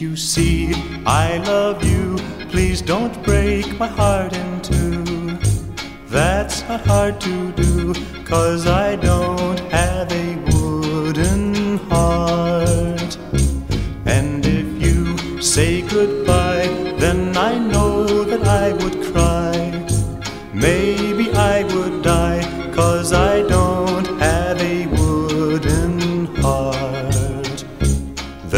you see I love you, please don't break my heart in two. That's not hard to do, cause I don't have a wooden heart. And if you say goodbye, then I know that I would cry. Maybe I would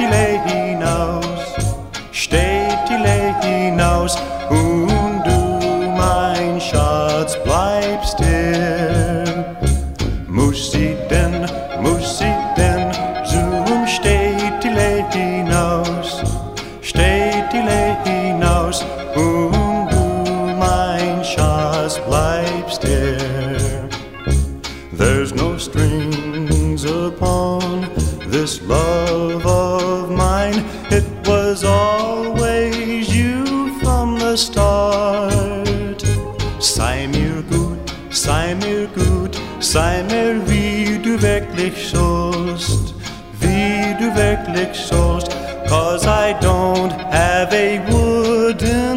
Städtile hinaus, Städtile hinaus, und du, mein Schatz, bleibst hier. Musiten, musiten, zum Städtile hinaus, Städtile hinaus, und du, mein Schatz, bleibst hier. There's no strings upon this love of mine. It was always you from the start. Sei mir gut, sei mir gut, sei mir wie du wirklich sollst, wie du wirklich sollst. Cause I don't have a wood.